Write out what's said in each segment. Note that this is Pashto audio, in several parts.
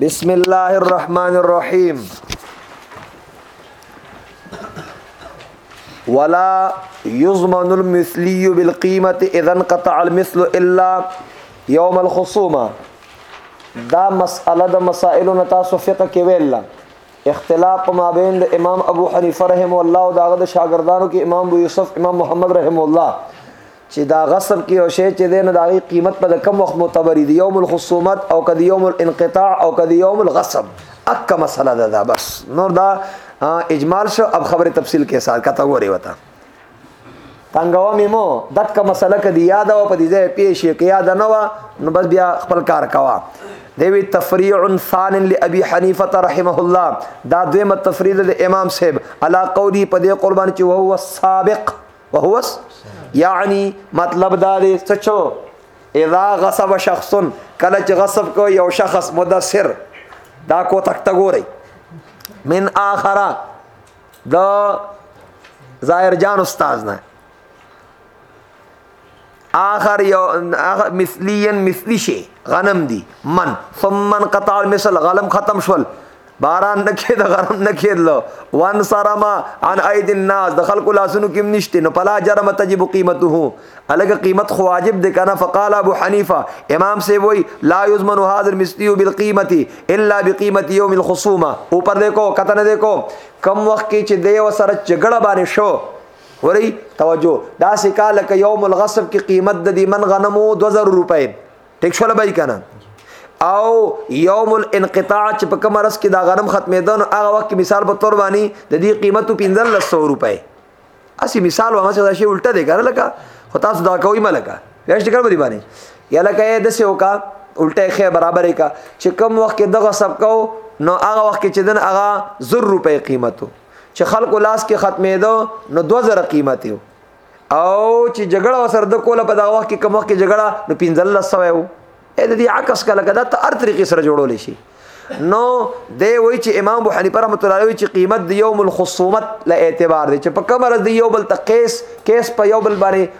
بسم الله الرحمن الرحیم ولا يضمن المثلي بالقيمه اذا انقطع المثل الا يوم الخصومه دا مسأله د مسائل نه تاسو فقه کې ویل اختلاف په مابین د امام ابو حنیفه رحم الله او داغه د شاګردانو کې امام ابو یوسف امام محمد رحم الله چې دا غصب کې یو شی چې دی نو د هغې قیمت په د کم وخت معتبري د یوم الخصومت او که د یوم الانقطاع او که د یوم الغصب اکه مسله ده دا بس نور دا اجمال شو اب خبر تفصیل کې سال کته وره وتا تنګو میمو دک مسله کې دی یاد او په دې ځای پیش کې یاد نه و نو بس بیا خپل کار کوا دیوی تفریع ثان لابی حنیفه رحمه الله دا دویمه تفریع د امام صاحب علا قولی په دې قربان چې وهو السابق وهوس یعنی مطلب دا دی څه چو اذا غصب شخص کله چې غصب کو یو شخص مدثر دا کو تک تګوري من اخره د ظاهر جان استاد نه آخر یو آخر مثلیا مثلی شي غنم دي من ثم انقطع المثل غلم ختم شول باران نکې د غرم نکې لو وان سرما عن ايد الناس د خلکو لاسونو کې نشته نو پلا جرم تجب قیمته الګ قیمت خو واجب دي کنه فقال ابو حنیفه امام سی وای لا یضمن هذا المثلی بالقیمه الا بقیمه یوم الخصومه او پر دیکھو کته نه دیکھو کم وخت کې چې دی وسره جګړه باندې شو وری توجه دا سکا لکه یوم الغصب کې قیمت د دې من غنمو 2000 روپے ټیک شول بای کنه او یوم الانقطاع چې په کوم رس کې دا غنم ختمېدون هغه وخت کې مثال په تور باندې د دې قیمت 1500 روپے اسی مثال و مثلا شی الټه دی کنه لکه خو تاسو دا کوي ملکه ریښ ټکر باندې باندې یا لکه د سیو کا الټه خې برابرې کا چې کم وخت کې دغه سب کو نو هغه وخت کې چې دن هغه 0 روپې قیمتو چې خلکو لاس کې ختمېدو نو 2000 قیمت یو او چې جګړه وسر د کوله په دا وخت کې کوم وخت کې جګړه نو 1500 یو اې د دې عکس کله کدا ته هر طریقې سره جوړول شي نو دی وای چې امام ابو حنیفه رحمۃ اللہ علیہ چې قیمت د یوم الخصومت له اعتبار دی چې په کومه ورځ دی یو بل تقیس کیس په یو بل باندې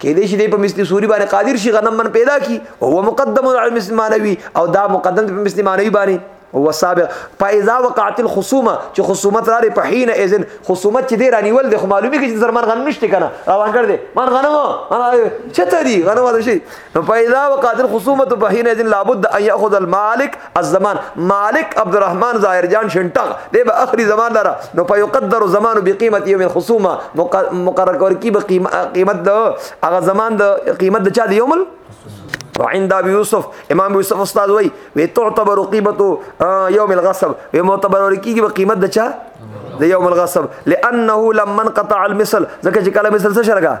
کې دې شي دې په مثل سوري باندې قادر شي غنم من پیدا کی او هو مقدم علی مثل مانوي او دا مقدم په مثل مانوي باندې هو سابق فاذا وقعت الخصومه چې خصومت لري په حين اذن خصومت چې دې رانیول د خمالومي کې چې زرمن غنم نشته کنه روان کړ دې من غنم چته دي غنم ده شي فاذا وقعت الخصومه په حين اذن لابد ان ياخذ المالك الزمان مالک عبدالرحمن ظاهر جان شنټغ دی به اخري زمان لره نو په یقدر زمان به قیمت یوم الخصومه مقرر کور کی به قیمت د هغه زمان د قیمت د چا دی یوم وعند ابي يوسف امام يوسف استاد وای وی تعتبر قیمته یوم الغصب وی معتبر کیږي به قیمت د چا د یوم الغصب لانه لمن قطع المثل ځکه چې کله مثل څه شرګه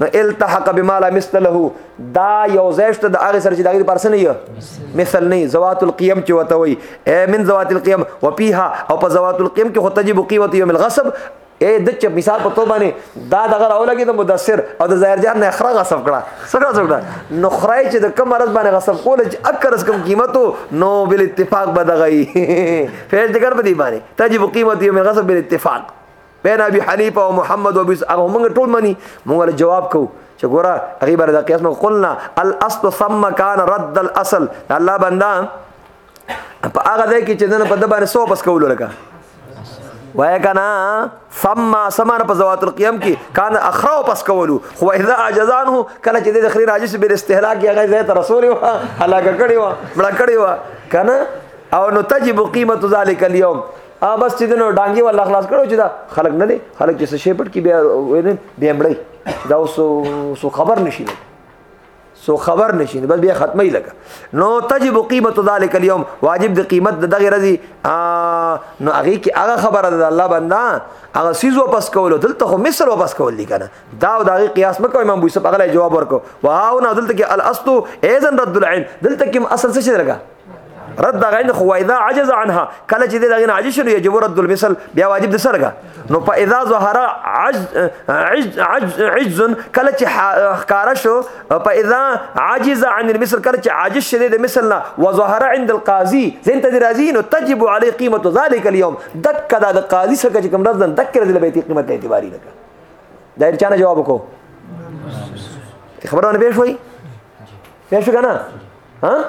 نو التحق بما لا مثل له دا یو زیشت د هغه سره چې دغه پر سن یې مثل نه زوات القيم چې وته وي اي من زوات القيم وفيها او په زوات القيم کې خو تجب قيمت يوم الغصب اے د چ مثال په تو باندې دا دغه راولګي د مدثر او د ظاهر جان نه خره غصب کړه سره څوکړه نو خړای چې د کم مرز باندې غصب کول چې اکر اس کم قیمتو نو بل اتفاق بدغی فیض دګر په دی باندې تجب قیمت یوم الغصب بل اتفاق بین ابي حنیفه او محمد وبس هغه موږ ټول مني موږ جواب کو چې ګوره هغه بر د قیاس نو قلنا الاصل ثم كان رد الاصل الله بندا په هغه ځای کې چې دنه په د باندې سو پس کول لکه وای کنا ثم سمان په زوات القيام کې کان اخرو پس کولو خو اذا اجزانه کله چې د خري راجس بل استهلاک هغه ځای ته رسول و هلاګه کړي و بل کړي و کنا او نو تجب قیمت ذلک اليوم ا بس چې دنو ډانګي ولا خلاص کړو چې دا خلک نه دي خلک چې شي پټ کې بیا وینم بیا مړی دا اوس سو خبر نشي لګ سو خبر نشي بس بیا ختمه لګا نو تجب قیمت ذلک اليوم واجب د قیمت د دغه رضی نو هغه کې هغه خبره ده الله بندا هغه سیز واپس کول دلته خو مصر واپس کول دي کنه دا او دغه قیاس مکو امام بوسی په غلې جواب ورکو واه نه دلته کې الاصل اذن رد العين دلته کې اصل څه شي درګه رد دغه نه خو اذا عجز عنها کله چې دغه نه عاجز شنو یجب رد المثل بیا واجب د سرګه نو په اذا ظهر عجز عجز عجز کله چې خکاره شو په اذا عجز عن المثل کله چې عاجز شنه د مثل نه وظهر عند القاضي زين تدي راضي نو تجب عليه قيمه ذلك اليوم دک دا د قاضي سره چې کوم رد دک رد به قیمت د اعتباري نه دا چانه جواب کو خبرونه به شوي به شو کنه ها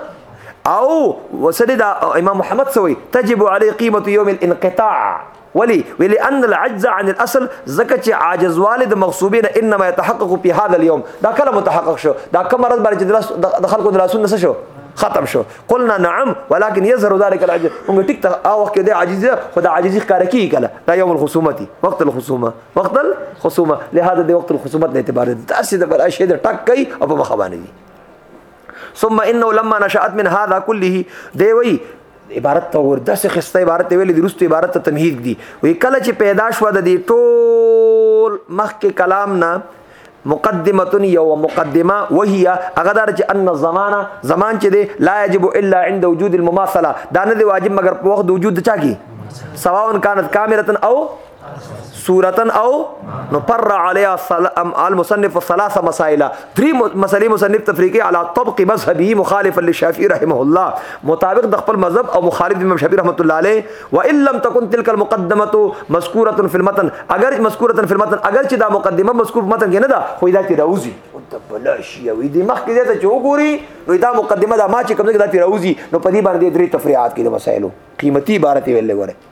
او وسره دا امام محمد سوي تجب عليه قيمه يوم الانقطاع ولي ولان العجز عن الاصل زکه چې عاجز والد مغصوبین انما يتحقق في هذا اليوم دا کله متحقق شو دا کوم مرض باندې د خلکو د لاسونو نس شو ختم شو قلنا نعم ولكن يظهر ذلك العجز موږ ټیک ته او وخت کې د عاجز خو د عاجزي ښکار کی کله دا یوم الخصومت وقت الخصومه وقت الخصومه لهدا د وقت الخصومت نه اعتبار د تاسو د بل شي د ټک کوي او په مخ باندې ثم انه لما نشات من هذا كله دی وی عبارت ته ورده څه خسته عبارت ویل دي رستو عبارت ته تمهید دي وی کله چې پیدا شو د دې ټول مخکې کلام نه مقدمه یو مقدمه وهي هغه دار چې ان الزمانه زمان چې دی لا یجب الا عند وجود المماثله دا نه دی واجب مګر په وخت د وجود چا کی سواء كانت كامله او صورتن او نو پر علی المصنف ثلاثه مسائل درې مسلې مصنف تفریقی علی طبق مذهبی مخالف للشافعی رحمه الله مطابق د خپل مذهب او مخالف امام شافعی رحمت الله علیه و ان لم تكن تلك المقدمه مذکوره فی المتن اگر مذکوره فی المتن اگر چې دا مقدمه مذکور متن کې نه ده خو دا کې راوځي د بلاشی وی دی مخ کې ته چې وګوري نو دا مقدمه دا ما چې کوم ځای کې دا راوځي نو په دې باندې درې تفریعات کې د مسائلو قیمتي عبارت ویل غواړي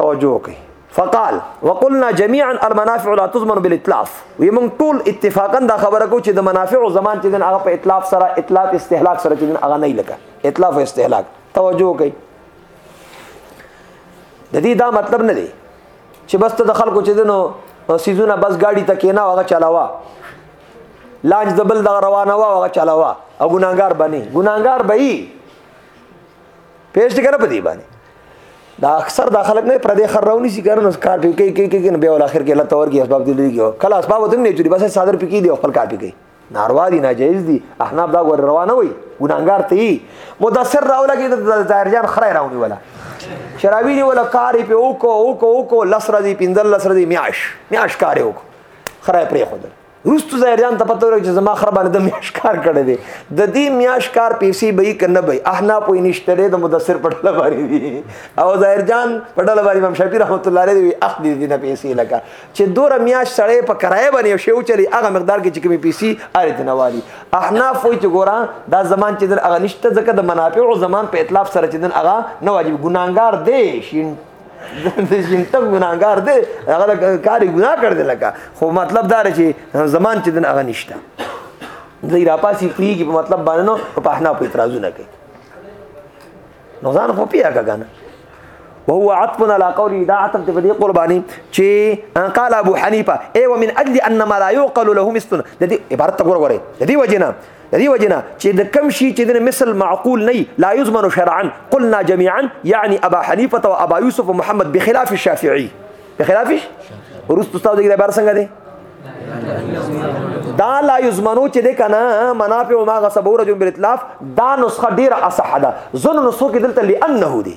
توجه وکړئ فقال وقلنا جميعا المنافع لا تضمن بالاتلاف ويمون طول اتفاقا دا خبره کو چې د منافع زمان چې دن هغه په اتلاف سره اتلاف استهلاک سره چې دن هغه نه لکه اتلاف او استهلاک توجه کوي د دې دا مطلب نه دی چې بس ته د خلکو چې دنو سیزونه بس گاډي ته کینا هغه چلاوا لانج دبل د روانه وا هغه چلاوا او ګناګار بني ګناګار بئی پیش دي کنه په دې باندې دا اکثر دا خلک نه پر دې خر راونی سي کنه کار پی کوي کوي کوي بیا ول اخر کې لته ورګي اسباب دي لري کله اسباب ته نه چوري بس صادر پی کوي دی خپل کار پی کوي ناروا دي ناجایز دي احناف دا ور روانه وي ګناګار ته مدثر راولا کې د ظاهر جان خره راونی ولا شرابي دی ولا کار پی او کو او کو او کو لسر دي پندل لسر دي میاش میاش کار او خره پرې خدل روستو زهریان ته پته ورکړي چې زما خر باندې د میاش کار کړی دی د دې میاش کار پیسې به یې کنه به احنا پوی نشته دی د مدثر په ډله باندې دی او زهرجان په ډله باندې امام شافعي رحمت الله علیه وی اخلي دې نه پیسې لکه چې دوره میاش سړی په کرایه باندې یو شی وچلی هغه مقدار کې چې کومې پیسې اره دې نه والی احنا پوی چې ګورا دا زمان چې دن هغه نشته ځکه د منافع او زمان په اطلاف سره چې دن هغه نه واجب ګناګار دی شین د جنتم ګناګار دی هغه کاری ګنا کړ دی لکه خو مطلب دا چې زمان چې دغه نشته زه را پاسې فریږي په مطلب باندې نو په احنا په اعتراضونه کوي نو ځان خو پیه کګنه وهو عطف على قوله دا عطف دی په دې قرباني چې قال ابو حنیفه ای ومن اجل ان ما لا يعقل له مثل د دې عبارت ته ګوره ګوره د دې وجنه د دې وجنه چې د کم شي چې د مثل معقول نه لا یضمن شرعا قلنا جميعا يعني ابا حنیفه او ابا یوسف محمد بخلاف الشافعي بخلاف ورست استاد دې عبارت څنګه دی دا لا یزمنو چې د کنه منافع او ما غصب ورجو بالاطلاف دا نسخه ډیره اصح ده زن نسخه کې دلته لانه دی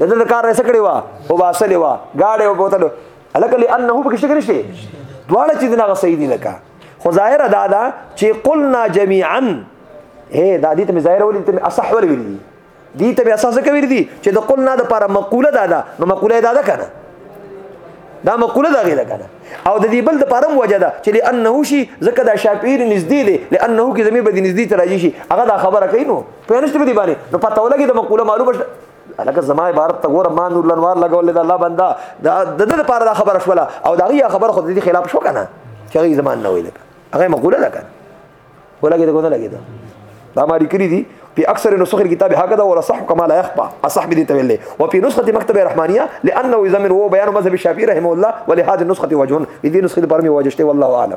دته د کار رسې کړی وا او باسلې وا گاډه او بوتلو الکه لانه په کښته نشته دواړه چې دغه صحیح دي لکه خو ظاهر ادا دا چې قلنا جميعا هي دا دې ته ظاهر ولې ته اصح ولې ویل دي دې ته اساس کوي دي چې د قلنا د لپاره مقوله دا ده نو مقوله دا ده کنه دا مقوله دا غیله کنه او د دې بل د پرم وجه ده چې لانه شي ځکه دا شافعي نږدې دی لانه کې زمي به نږدې تراجي شي هغه دا خبره کوي نو په نشته به دی باندې نو پته ولګي د مقوله معلومه الکه زما عبارت ته ګوره ما نور لنوار لګولې د الله بندا د د لپاره دا خبره شوله او دا غي خبره خو د دې خلاف شو کنه چې غي زمان نه ویل هغه مقوله ده کنه ولګي دا کنه لګي دا دا ما لیکلي دي په اکثر نسخ الكتاب هكذا ولا صح كما لا يخفى اصح بدي تولي وفي نسخه مكتب الرحمانيه لانه يزمن هو بيان مذهب الشافعي رحمه الله ولهذه النسخه وجه دي نسخه برمي وجهته والله اعلم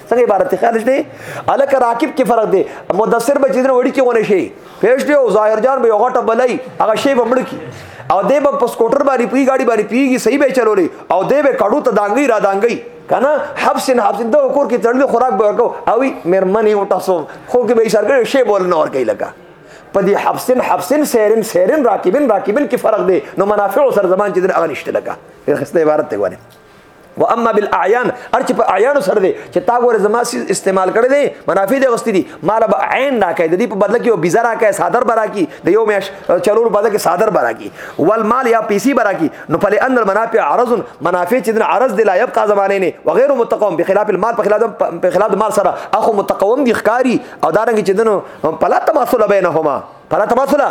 څنګه عبارت خیال شته الک راکب کې فرق دی مدثر به جدن وړي کې ونه شي پېښ دی او ظاهر جان به غټه بلای هغه شی به مړ کی او دی به په سکوټر باندې پی گاډي باندې پیږي صحیح به چلولې او دی به کډو ته دانګي را دانګي کنه حبس نه حبس د کور کې تړل خوراک به ورکو او مېرمنې او تاسو خو کې به سرګر شی بول نه ور کوي لکه په دې حبسن حبسن سیرن سیرن راکبن راکبن کې فرق دی نو منافع سر زمان چې دغه نشته لکه خسته عبارت ته وایي و اما بالاعیان ارچ په اعیان سره دی چې تا ګوره زما سیز استعمال کړی دی منافع دی غستی دی مال به عین راکې د دې په بدله کې یو بیزه راکې صادر برا کی د یو میاش چلور بدله کې صادر برا کی والمال یا پیسي برا کی نو فل ان المنافع عرض منافع چې د عرض دی لا یبقى زمانه نه وغیر متقوم بخلاف المال په خلاف په خلاف مال سره اخو متقوم دی ښکاری او دارنګ چې دنو پلا تماثل بینهما فلا تماثلا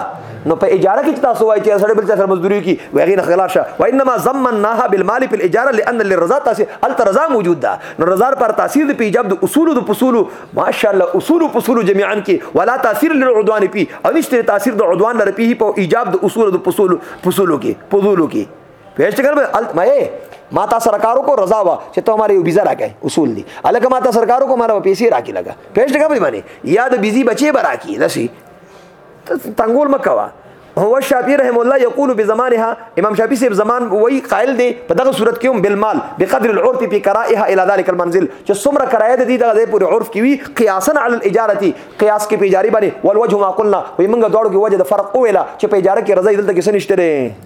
نو په اجاره کې تاسو وایي چې سړی بل څه سره مزدوري کی وایي نه خلاف شه و انما ضمناها بالمال في الاجاره لان للرضا تاسو ال رضا موجود ده نو رضا پر تاثیر د پیجاب د اصول د اصول ماشاءالله اصول اصول جميعا کې ولا تاثیر للعدوان پی او نشته تاثیر د عدوان لپاره په ایجاب د اصول د اصول اصول کې پذول کې پېښ کړ به الت مې ما تا سرکارو کو رضا وا چې ته ماري ویزه راکې اصول دي الکه ما تا سرکارو کو مارا پیسې راکې لگا پېښ کړ به باندې یاد بيزي بچي براکي دسي تنګول مکوا هو الشافعي رحم الله يقول بزمانها امام شافعي صاحب زمان وای قائل دی په دغه صورت کې هم بالمال بقدر العرف في كرائها الى ذلك المنزل چې څومره کرایه د دې دغه پورې عرف کې وي قياسا على الاجاره قياس کې په اجاره باندې والوجه ما قلنا وي موږ دواړو کې وجه د فرق اوله چې په اجاره کې رضای دلته کې سنشته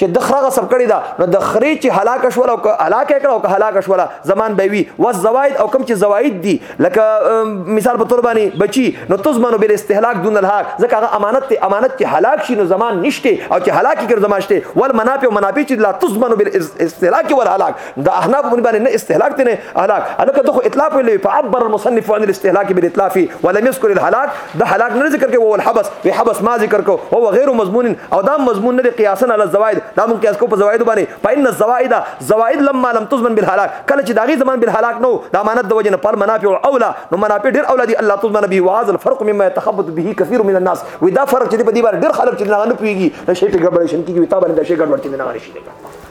چې د خره غصب کړی دا نو د خري چې هلاک شول او هلاک کړه او هلاک شول زمان به وي و زواید او کم چې زواید دي لکه مثال په تور باندې بچي نو تزمن بل استهلاک دون الحق ځکه هغه امانت ته امانت چې هلاک شي نو زمان نشته او چې هلاک کړي زمان شته ول منافع او منافع چې لا تزمن بل استهلاک ول هلاک د احناف مونږ باندې نه استهلاک دي نه اهلاک الکه دغه اطلاق ویلې په عبر المصنف عن الاستهلاك بالاطلاق ولم يذكر الهلاك د هلاک نه ذکر کوي او الحبس په حبس ما ذکر کو او غیر مضمون او دا مضمون نه قیاسا علی الزوائد دا مونږ قیاس کو په زوائد باندې فإن الزوائد زوائد لما لم تضمن بالهلاك کله چې داغي زمان بالهلاك نو دا مانت د وجنه پر منافع اولا نو منافع ډیر اولا دي الله تضمن به وهذا الفرق مما يتخبط به كثير من الناس ودا فرق چې په دې باندې ډیر خلک چې نه نه پیږي نشي په ګډوډ شي کیږي تابع نشي ګډوډ چې نه نشي